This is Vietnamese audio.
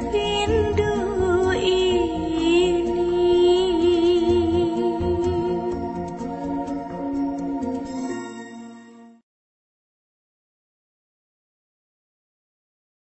sampaikan đường.